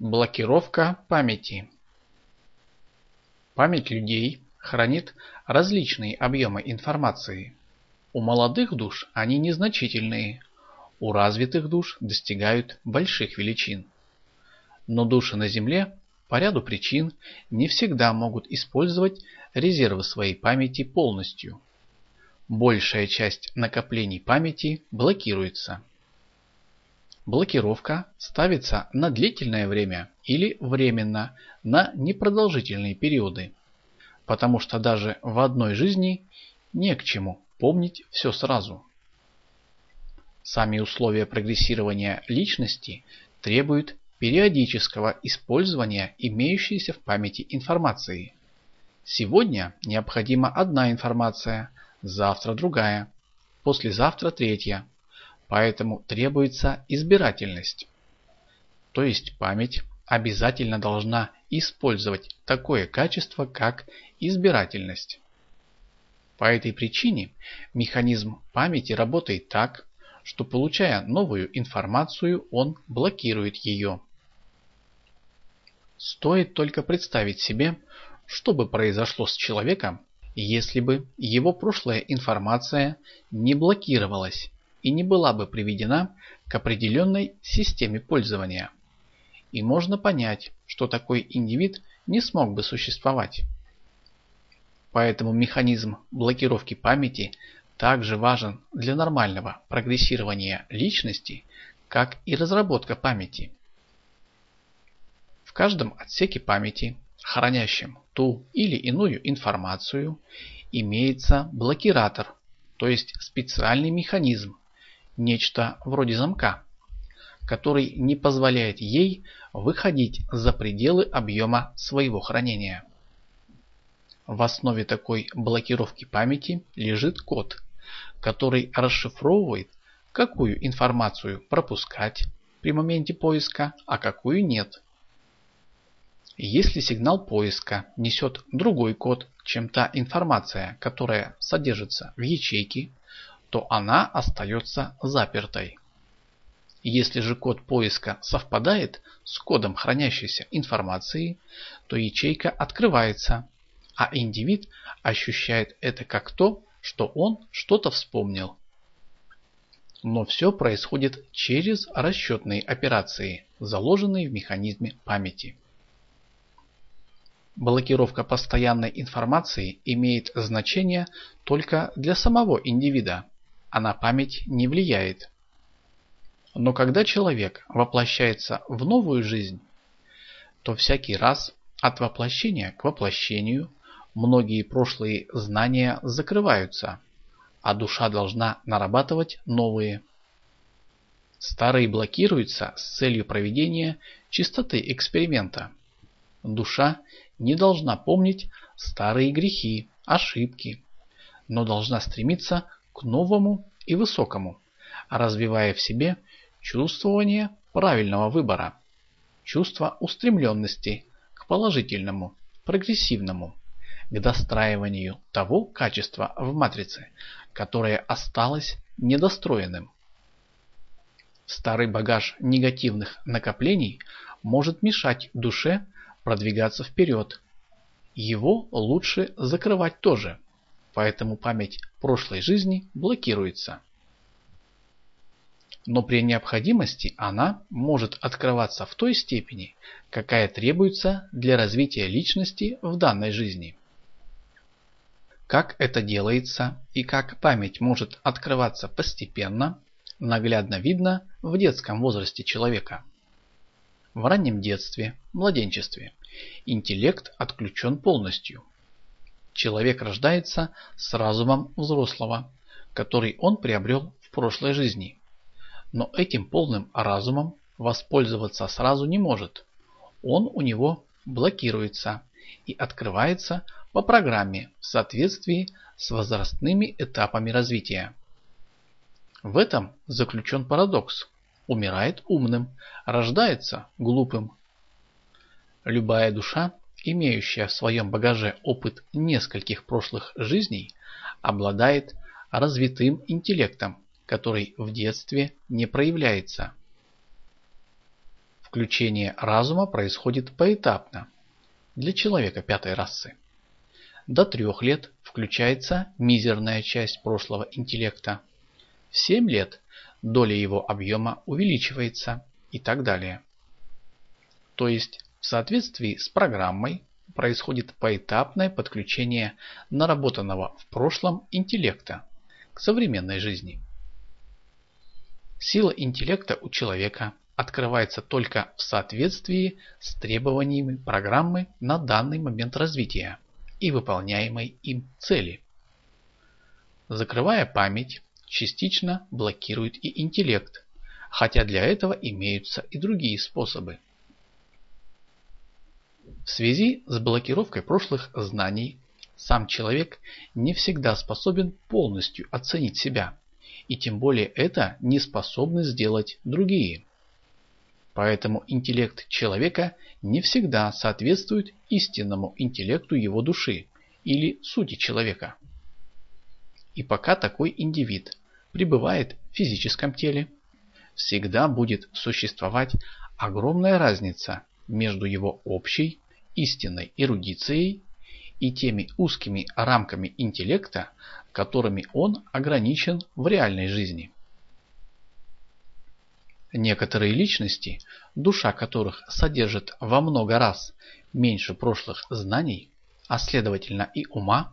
Блокировка памяти Память людей хранит различные объемы информации. У молодых душ они незначительные, у развитых душ достигают больших величин. Но души на Земле по ряду причин не всегда могут использовать резервы своей памяти полностью. Большая часть накоплений памяти блокируется. Блокировка ставится на длительное время или временно на непродолжительные периоды, потому что даже в одной жизни не к чему помнить все сразу. Сами условия прогрессирования личности требуют периодического использования имеющейся в памяти информации. Сегодня необходима одна информация, завтра другая, послезавтра третья, поэтому требуется избирательность. То есть память обязательно должна использовать такое качество, как избирательность. По этой причине механизм памяти работает так, что получая новую информацию, он блокирует ее. Стоит только представить себе, что бы произошло с человеком, если бы его прошлая информация не блокировалась и не была бы приведена к определенной системе пользования. И можно понять, что такой индивид не смог бы существовать. Поэтому механизм блокировки памяти также важен для нормального прогрессирования личности, как и разработка памяти. В каждом отсеке памяти, хранящем ту или иную информацию, имеется блокиратор, то есть специальный механизм, нечто вроде замка, который не позволяет ей выходить за пределы объема своего хранения. В основе такой блокировки памяти лежит код, который расшифровывает, какую информацию пропускать при моменте поиска, а какую нет. Если сигнал поиска несет другой код, чем та информация, которая содержится в ячейке, то она остается запертой. Если же код поиска совпадает с кодом хранящейся информации, то ячейка открывается а индивид ощущает это как то, что он что-то вспомнил. Но все происходит через расчетные операции, заложенные в механизме памяти. Блокировка постоянной информации имеет значение только для самого индивида, а на память не влияет. Но когда человек воплощается в новую жизнь, то всякий раз от воплощения к воплощению многие прошлые знания закрываются, а душа должна нарабатывать новые. Старые блокируются с целью проведения чистоты эксперимента. Душа не должна помнить старые грехи, ошибки, но должна стремиться новому и высокому, развивая в себе чувствование правильного выбора, чувство устремленности к положительному, прогрессивному к достраиванию того качества в матрице, которое осталось недостроенным. Старый багаж негативных накоплений может мешать душе продвигаться вперед. Его лучше закрывать тоже, поэтому память прошлой жизни блокируется. Но при необходимости она может открываться в той степени, какая требуется для развития личности в данной жизни. Как это делается и как память может открываться постепенно, наглядно видно в детском возрасте человека. В раннем детстве, младенчестве, интеллект отключен полностью. Человек рождается с разумом взрослого, который он приобрел в прошлой жизни. Но этим полным разумом воспользоваться сразу не может. Он у него блокируется и открывается по программе в соответствии с возрастными этапами развития. В этом заключен парадокс. Умирает умным, рождается глупым. Любая душа, имеющая в своем багаже опыт нескольких прошлых жизней, обладает развитым интеллектом, который в детстве не проявляется. Включение разума происходит поэтапно для человека пятой расы. До трех лет включается мизерная часть прошлого интеллекта. В 7 лет доля его объема увеличивается и так далее. То есть в соответствии с программой происходит поэтапное подключение наработанного в прошлом интеллекта к современной жизни. Сила интеллекта у человека открывается только в соответствии с требованиями программы на данный момент развития и выполняемой им цели. Закрывая память, частично блокирует и интеллект, хотя для этого имеются и другие способы. В связи с блокировкой прошлых знаний сам человек не всегда способен полностью оценить себя, и тем более это не способны сделать другие. Поэтому интеллект человека не всегда соответствует истинному интеллекту его души или сути человека. И пока такой индивид пребывает в физическом теле, всегда будет существовать огромная разница между его общей истинной эрудицией и теми узкими рамками интеллекта, которыми он ограничен в реальной жизни. Некоторые личности, душа которых содержит во много раз меньше прошлых знаний, а следовательно и ума,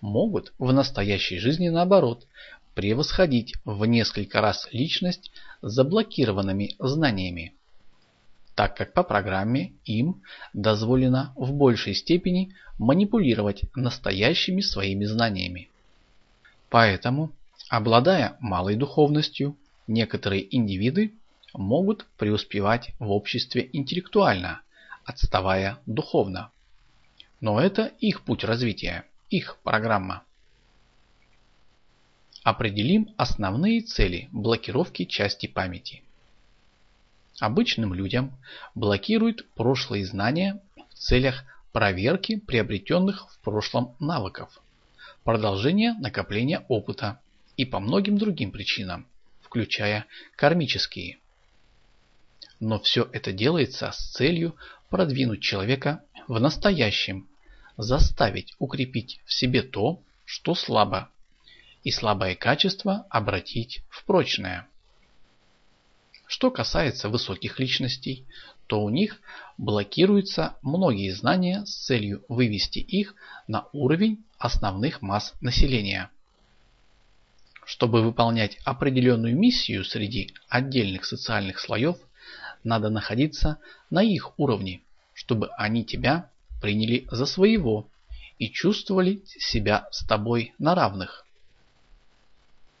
могут в настоящей жизни наоборот превосходить в несколько раз личность заблокированными знаниями, так как по программе им дозволено в большей степени манипулировать настоящими своими знаниями. Поэтому, обладая малой духовностью, некоторые индивиды могут преуспевать в обществе интеллектуально, отставая духовно. Но это их путь развития, их программа. Определим основные цели блокировки части памяти. Обычным людям блокируют прошлые знания в целях проверки приобретенных в прошлом навыков, продолжения накопления опыта и по многим другим причинам, включая кармические. Но все это делается с целью продвинуть человека в настоящем, заставить укрепить в себе то, что слабо, и слабое качество обратить в прочное. Что касается высоких личностей, то у них блокируются многие знания с целью вывести их на уровень основных масс населения. Чтобы выполнять определенную миссию среди отдельных социальных слоев, надо находиться на их уровне, чтобы они тебя приняли за своего и чувствовали себя с тобой на равных.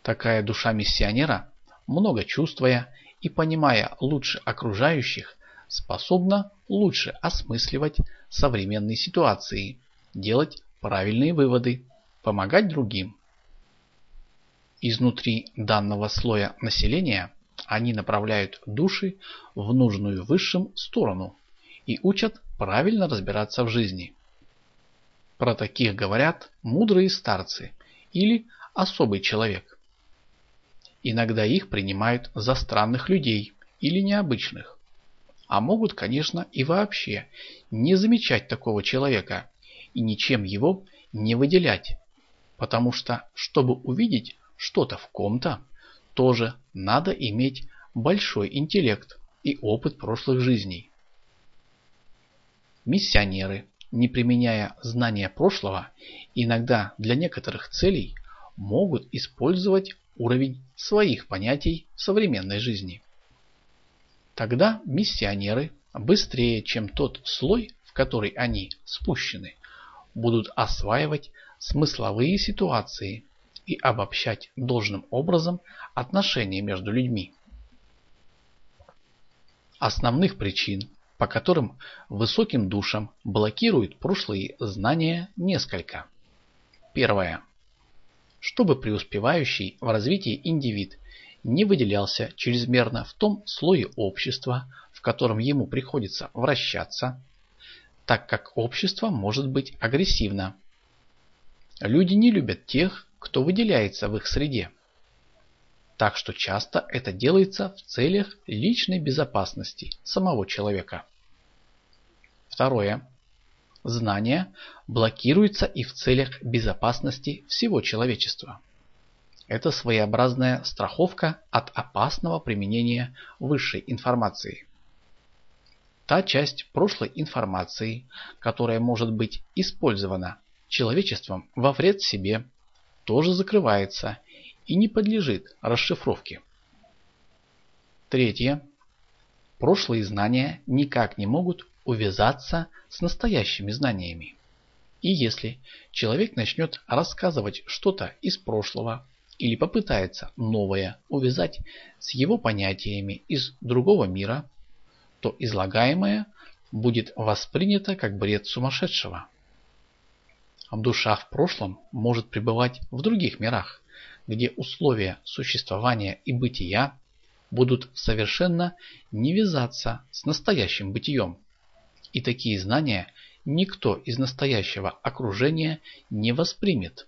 Такая душа миссионера, много чувствуя и понимая лучше окружающих, способна лучше осмысливать современные ситуации, делать правильные выводы, помогать другим. Изнутри данного слоя населения они направляют души в нужную высшим сторону и учат правильно разбираться в жизни. Про таких говорят мудрые старцы или особый человек. Иногда их принимают за странных людей или необычных. А могут, конечно, и вообще не замечать такого человека и ничем его не выделять. Потому что, чтобы увидеть что-то в ком-то, тоже надо иметь большой интеллект и опыт прошлых жизней. Миссионеры, не применяя знания прошлого, иногда для некоторых целей могут использовать уровень своих понятий современной жизни. Тогда миссионеры быстрее, чем тот слой, в который они спущены, будут осваивать смысловые ситуации и обобщать должным образом отношения между людьми. Основных причин, по которым высоким душам блокируют прошлые знания несколько. Первое. Чтобы преуспевающий в развитии индивид не выделялся чрезмерно в том слое общества, в котором ему приходится вращаться, так как общество может быть агрессивно. Люди не любят тех, кто выделяется в их среде. так что часто это делается в целях личной безопасности самого человека. Второе. Знание блокируется и в целях безопасности всего человечества. Это своеобразная страховка от опасного применения высшей информации. Та часть прошлой информации, которая может быть использована человечеством во вред себе, тоже закрывается и не подлежит расшифровке. Третье. Прошлые знания никак не могут увязаться с настоящими знаниями. И если человек начнет рассказывать что-то из прошлого или попытается новое увязать с его понятиями из другого мира, то излагаемое будет воспринято как бред сумасшедшего. Душа в прошлом может пребывать в других мирах, где условия существования и бытия будут совершенно не вязаться с настоящим бытием. И такие знания никто из настоящего окружения не воспримет,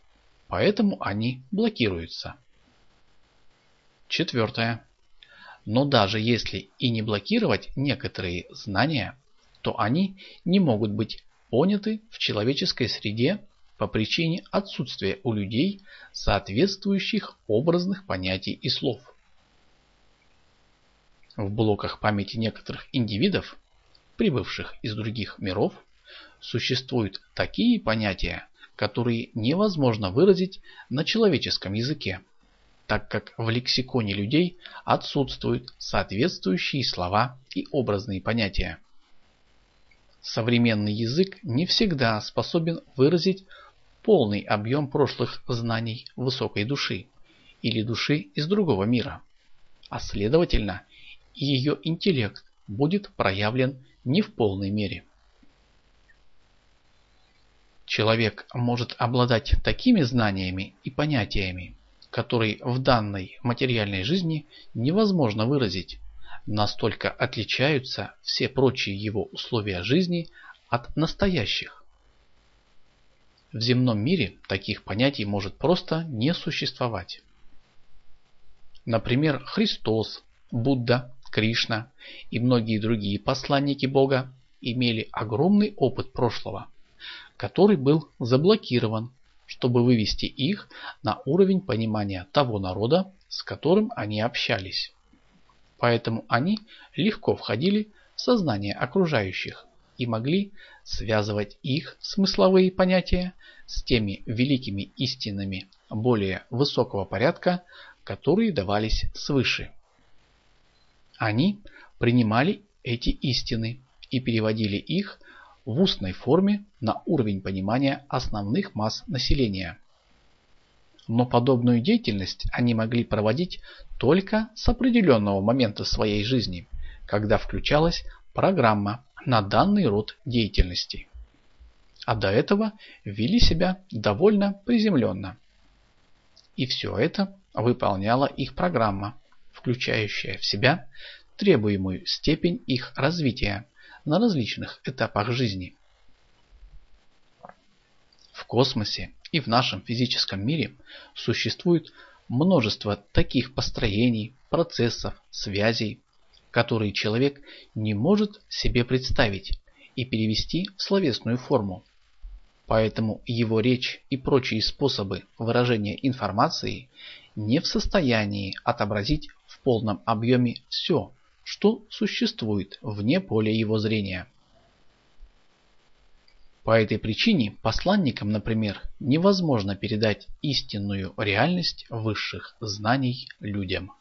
поэтому они блокируются. Четвертое. Но даже если и не блокировать некоторые знания, то они не могут быть поняты в человеческой среде по причине отсутствия у людей соответствующих образных понятий и слов. В блоках памяти некоторых индивидов, прибывших из других миров, существуют такие понятия, которые невозможно выразить на человеческом языке, так как в лексиконе людей отсутствуют соответствующие слова и образные понятия. Современный язык не всегда способен выразить полный объем прошлых знаний высокой души или души из другого мира, а следовательно ее интеллект будет проявлен не в полной мере. Человек может обладать такими знаниями и понятиями, которые в данной материальной жизни невозможно выразить, настолько отличаются все прочие его условия жизни от настоящих. В земном мире таких понятий может просто не существовать. Например, Христос, Будда, Кришна и многие другие посланники Бога имели огромный опыт прошлого, который был заблокирован, чтобы вывести их на уровень понимания того народа, с которым они общались. Поэтому они легко входили в сознание окружающих и могли связывать их смысловые понятия с теми великими истинами более высокого порядка, которые давались свыше. Они принимали эти истины и переводили их в устной форме на уровень понимания основных масс населения. Но подобную деятельность они могли проводить только с определенного момента своей жизни, когда включалась программа на данный род деятельности. А до этого вели себя довольно приземленно. И все это выполняла их программа, включающая в себя требуемую степень их развития на различных этапах жизни. В космосе и в нашем физическом мире существует множество таких построений, процессов, связей, которые человек не может себе представить и перевести в словесную форму. Поэтому его речь и прочие способы выражения информации не в состоянии отобразить полном объеме все, что существует вне поля его зрения. По этой причине посланникам, например, невозможно передать истинную реальность высших знаний людям.